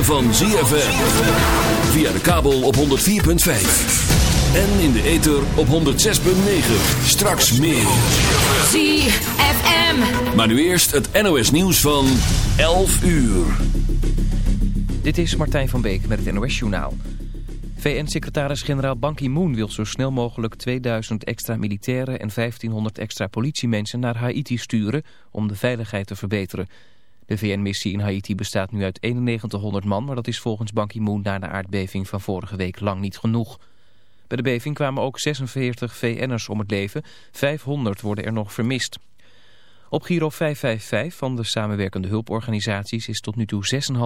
ritme van ZFM. Via de kabel op 104.5. En in de ether op 106.9. Straks meer. ZFM. Maar nu eerst het NOS nieuws van 11 uur. Dit is Martijn van Beek met het NOS Journaal. VN-secretaris-generaal Ban Ki-moon wil zo snel mogelijk 2000 extra militairen en 1500 extra politiemensen naar Haiti sturen om de veiligheid te verbeteren. De VN-missie in Haiti bestaat nu uit 9100 man, maar dat is volgens Ban Ki-moon na de aardbeving van vorige week lang niet genoeg. Bij de beving kwamen ook 46 VN'ers om het leven, 500 worden er nog vermist. Op Giro 555 van de samenwerkende hulporganisaties is tot nu toe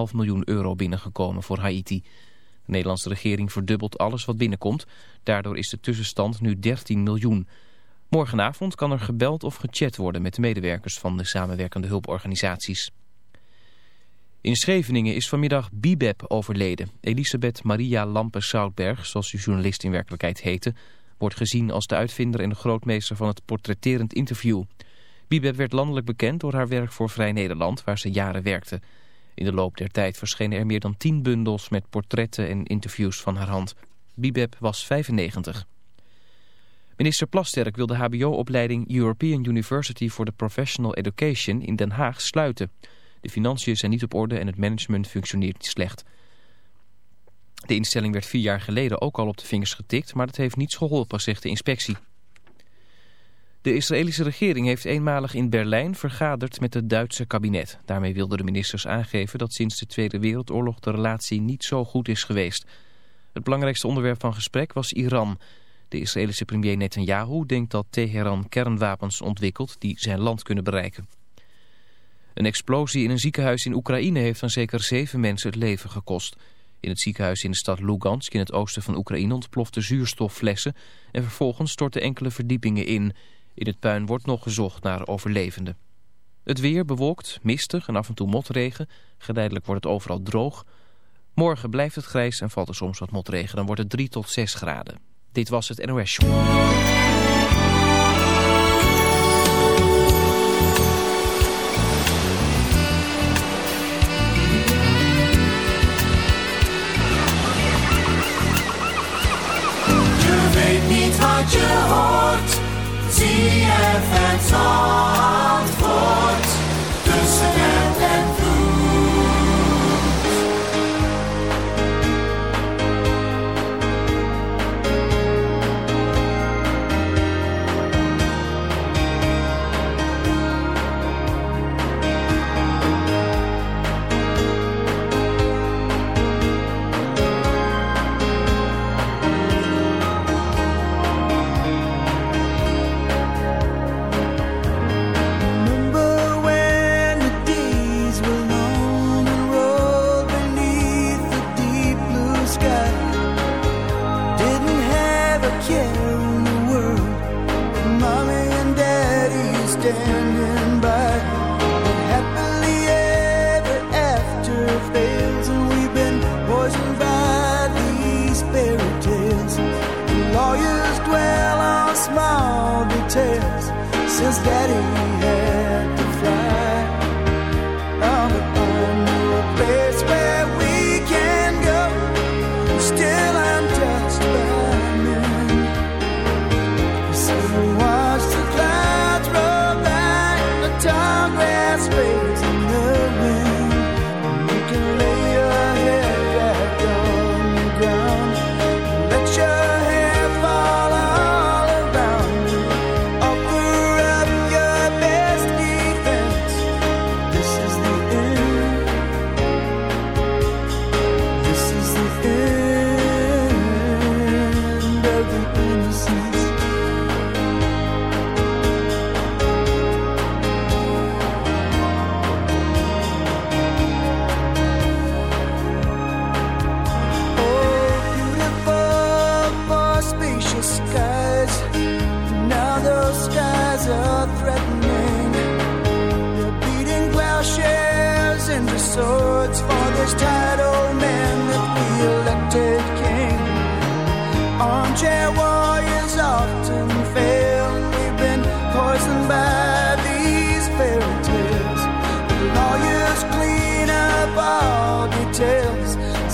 6,5 miljoen euro binnengekomen voor Haiti. De Nederlandse regering verdubbelt alles wat binnenkomt. Daardoor is de tussenstand nu 13 miljoen. Morgenavond kan er gebeld of gechat worden met de medewerkers van de samenwerkende hulporganisaties. In Scheveningen is vanmiddag Bibeb overleden. Elisabeth Maria Lampe-Soutberg, zoals de journalist in werkelijkheid heette... wordt gezien als de uitvinder en de grootmeester van het portretterend interview. Bibeb werd landelijk bekend door haar werk voor Vrij Nederland, waar ze jaren werkte. In de loop der tijd verschenen er meer dan tien bundels met portretten en interviews van haar hand. Bibeb was 95. Minister Plasterk wil de hbo-opleiding European University for the Professional Education in Den Haag sluiten... De financiën zijn niet op orde en het management functioneert slecht. De instelling werd vier jaar geleden ook al op de vingers getikt, maar dat heeft niets geholpen, zegt de inspectie. De Israëlische regering heeft eenmalig in Berlijn vergaderd met het Duitse kabinet. Daarmee wilden de ministers aangeven dat sinds de Tweede Wereldoorlog de relatie niet zo goed is geweest. Het belangrijkste onderwerp van gesprek was Iran. De Israëlische premier Netanyahu denkt dat Teheran kernwapens ontwikkelt die zijn land kunnen bereiken. Een explosie in een ziekenhuis in Oekraïne heeft aan zeker zeven mensen het leven gekost. In het ziekenhuis in de stad Lugansk in het oosten van Oekraïne ontplofte zuurstofflessen en vervolgens stortten enkele verdiepingen in. In het puin wordt nog gezocht naar overlevenden. Het weer bewolkt, mistig en af en toe motregen. Geleidelijk wordt het overal droog. Morgen blijft het grijs en valt er soms wat motregen. Dan wordt het 3 tot 6 graden. Dit was het NOS Show. ZFM Zandvoort.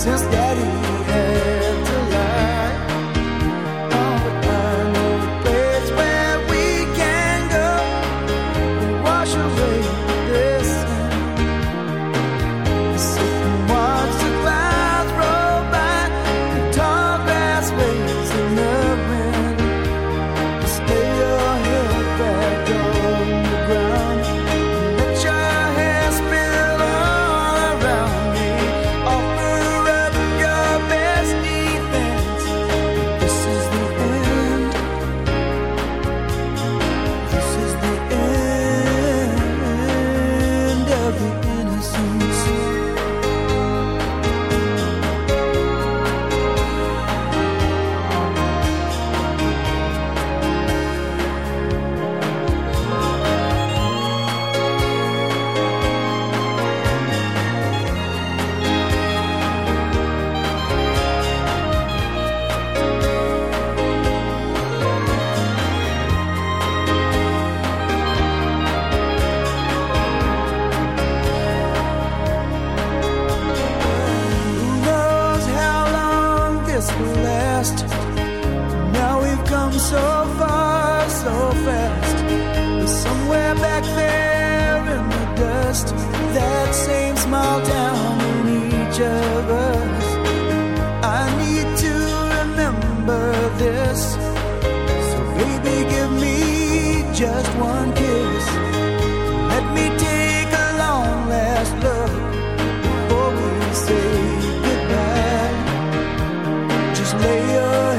Just that Just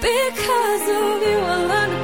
Because of you, I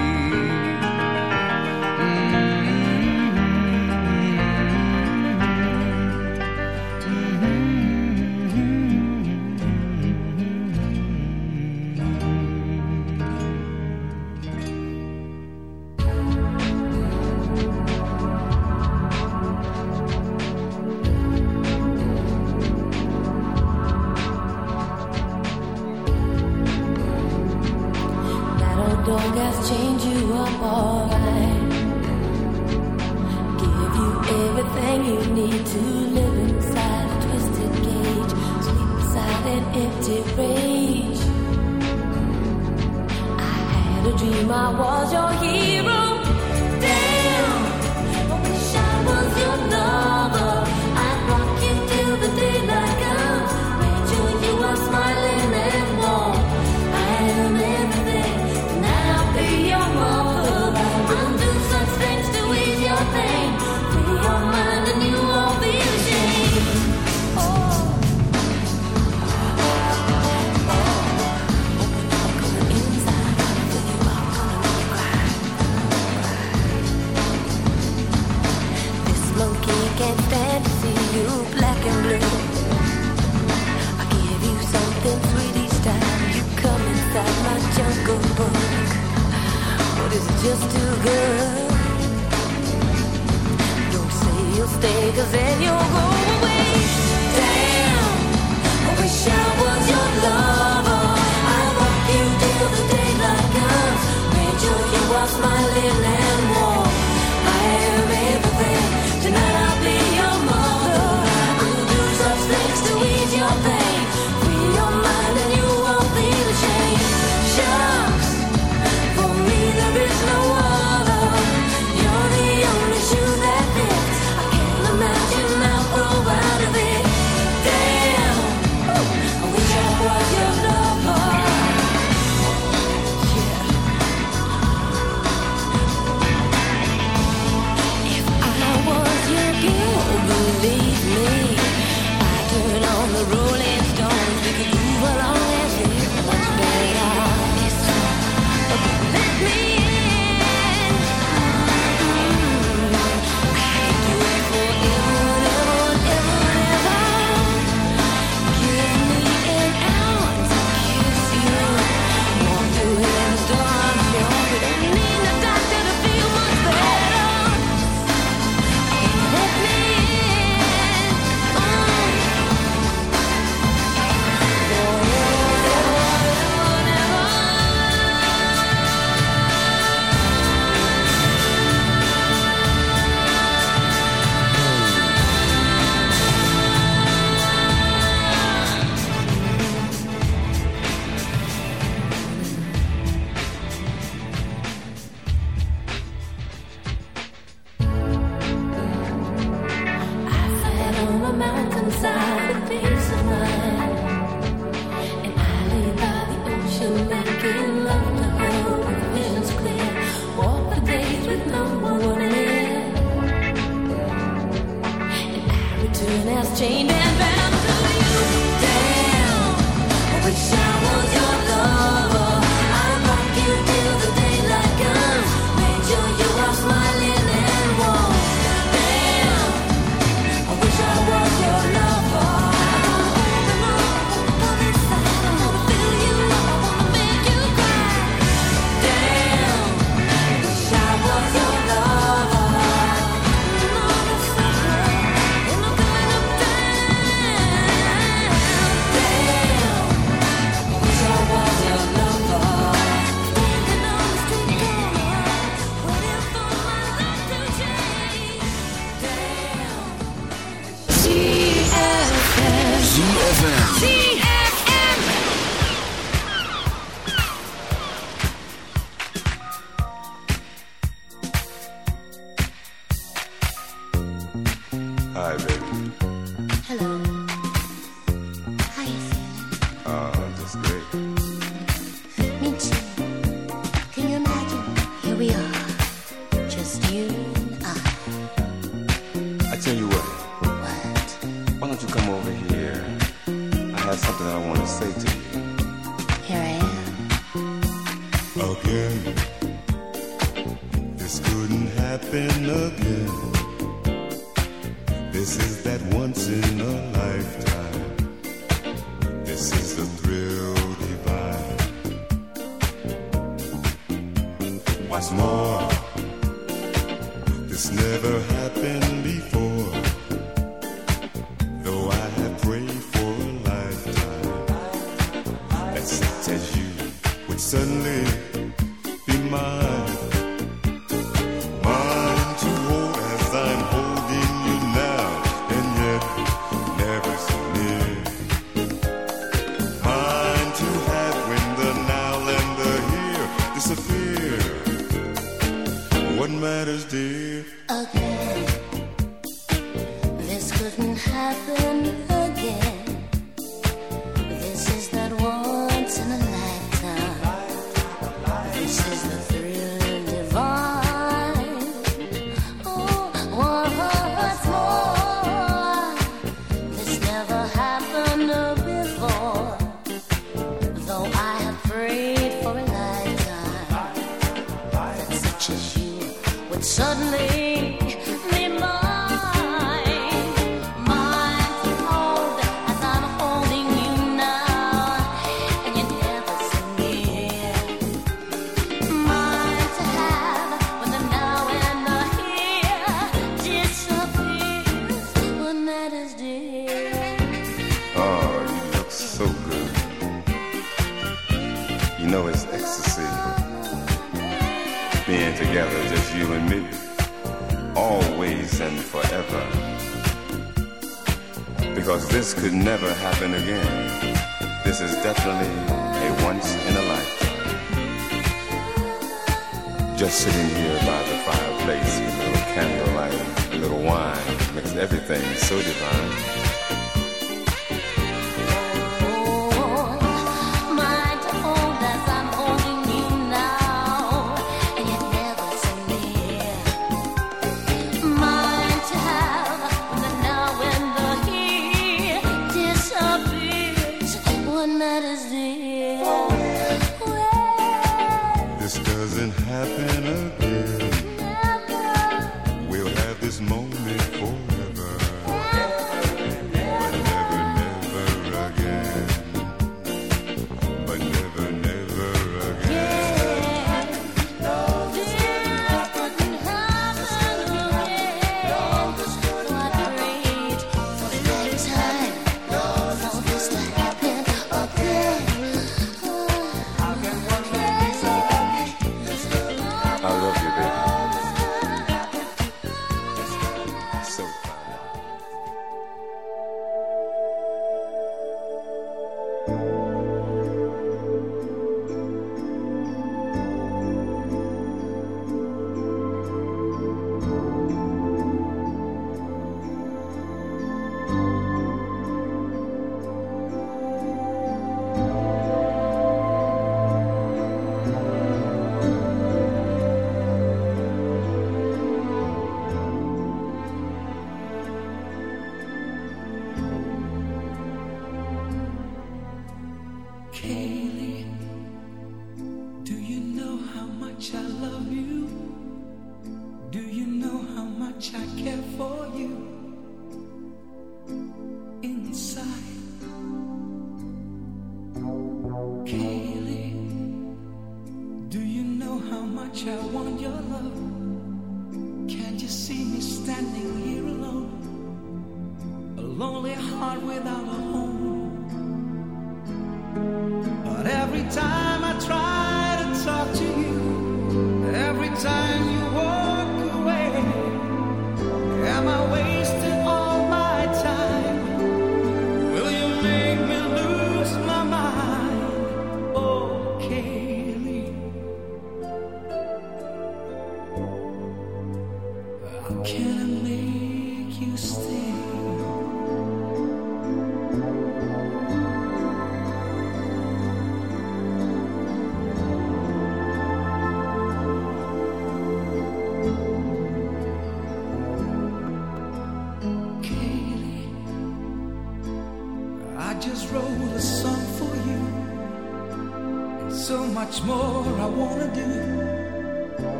Matters, dear?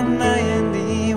laat mij in die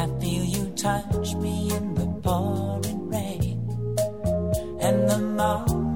I feel you touch me in the pouring rain and the mountain.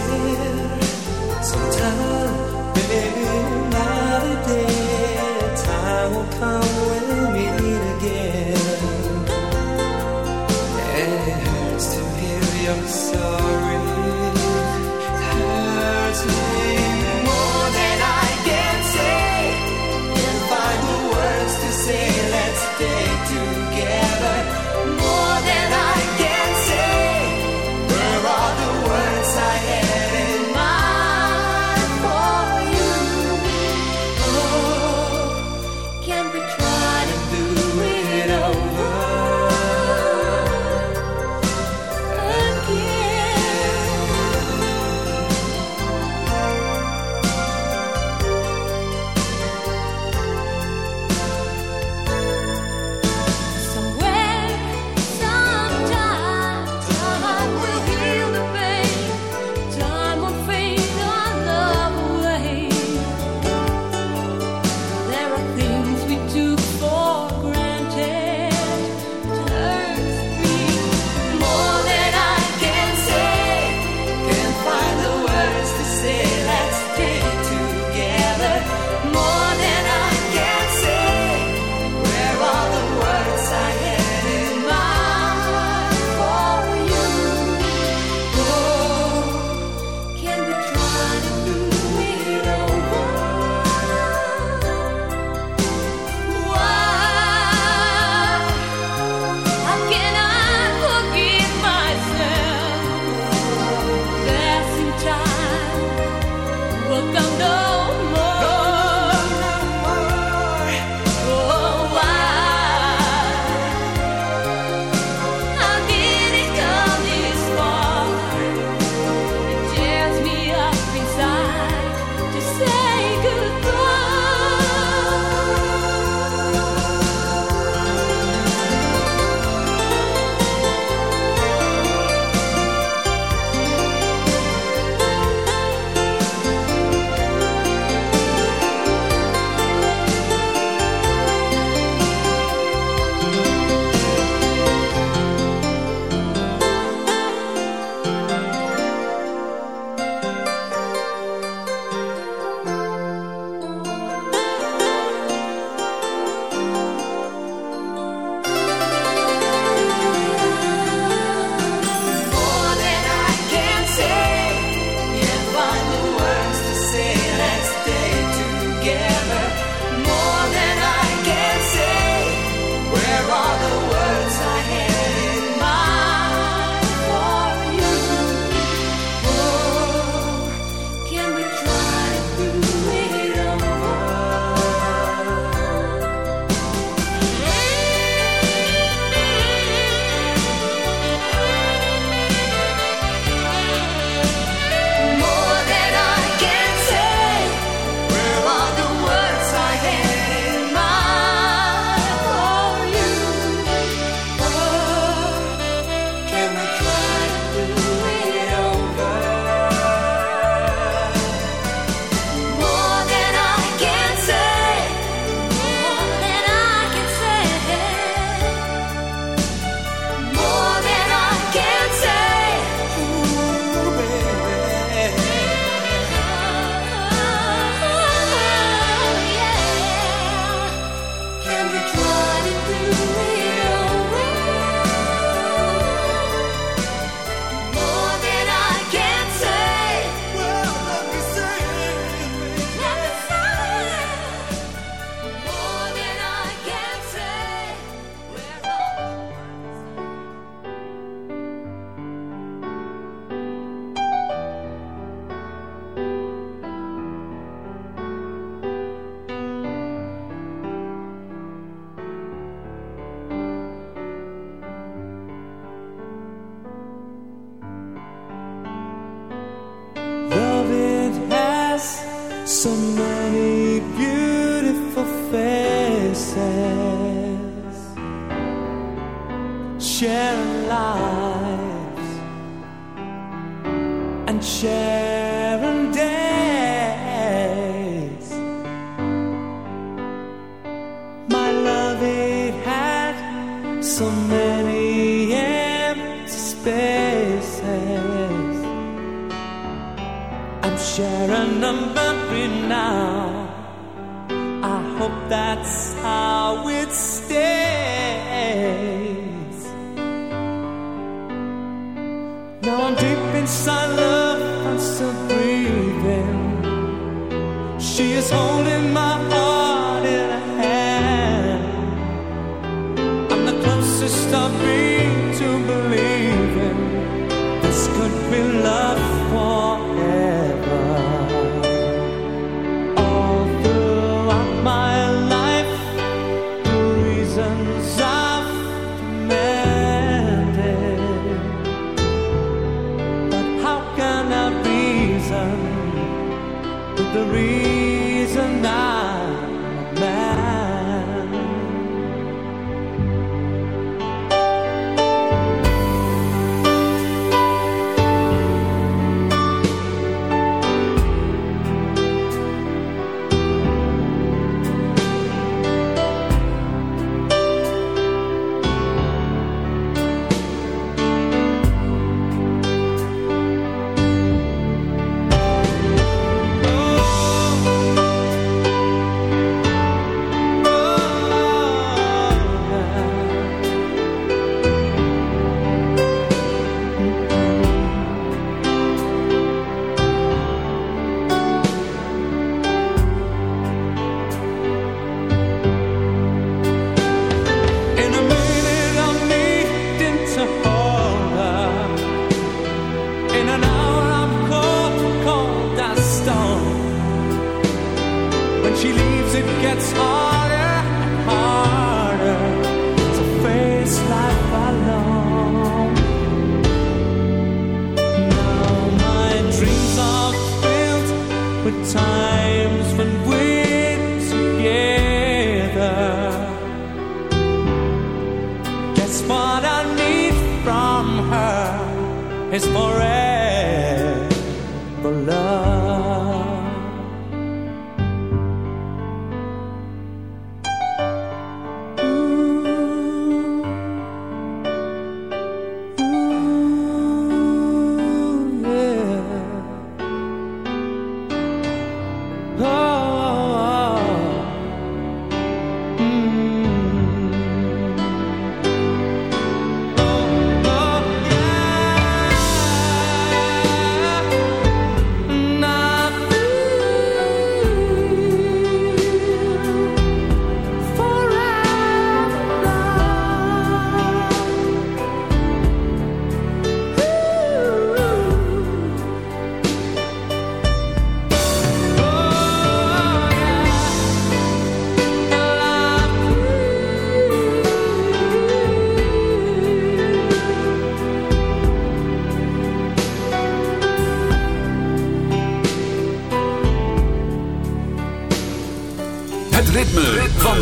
prayer.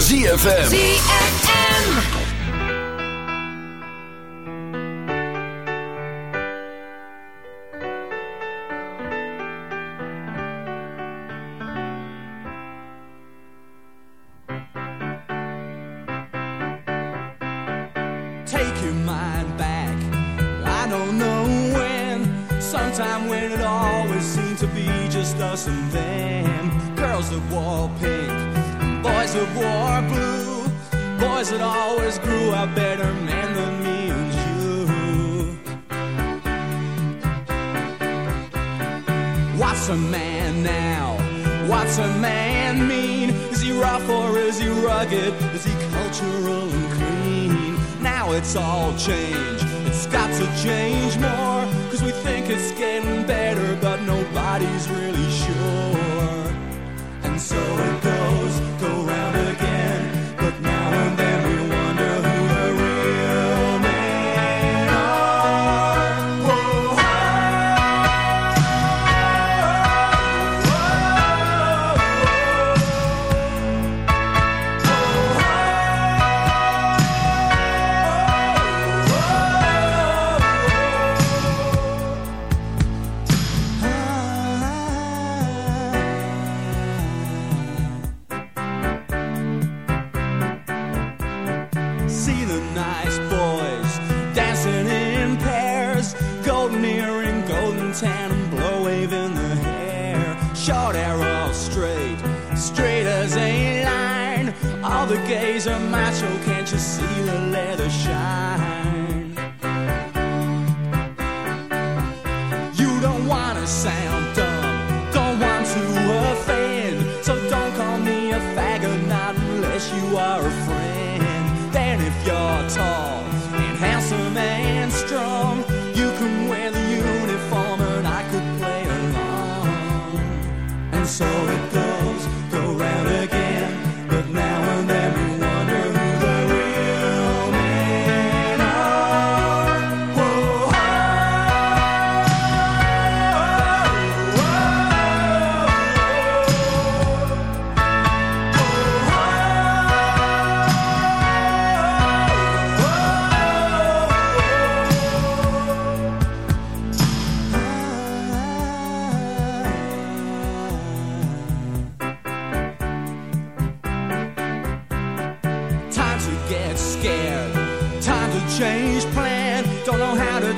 ZFM.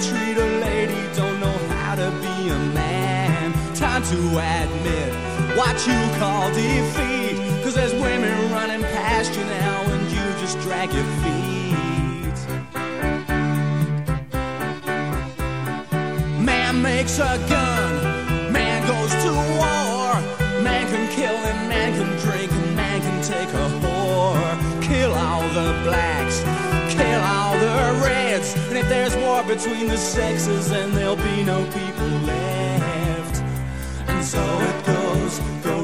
Treat a lady. Don't know how to be a man. Time to admit what you call defeat. Cause there's women running past you now and you just drag your feet. Man makes a gun. Man goes to war. Man can kill and man can drink and man can take a the blacks, kill all the reds. And if there's war between the sexes, then there'll be no people left. And so it goes, go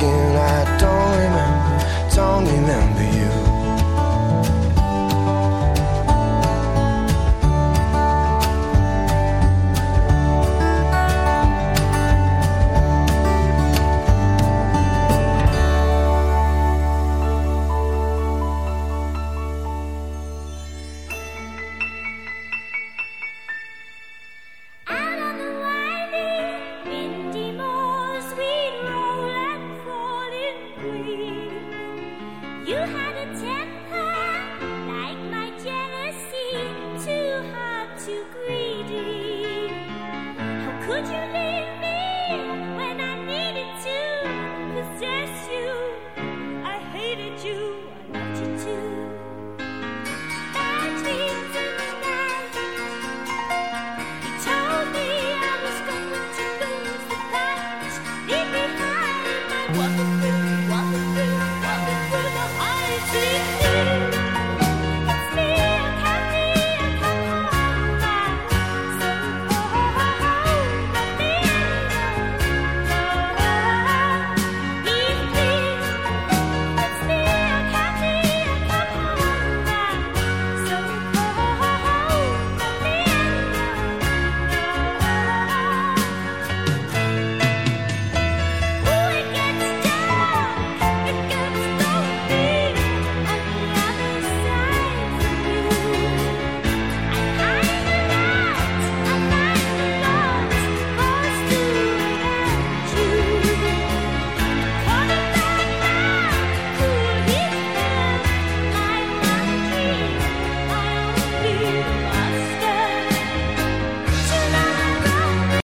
again. I don't remember, don't remember.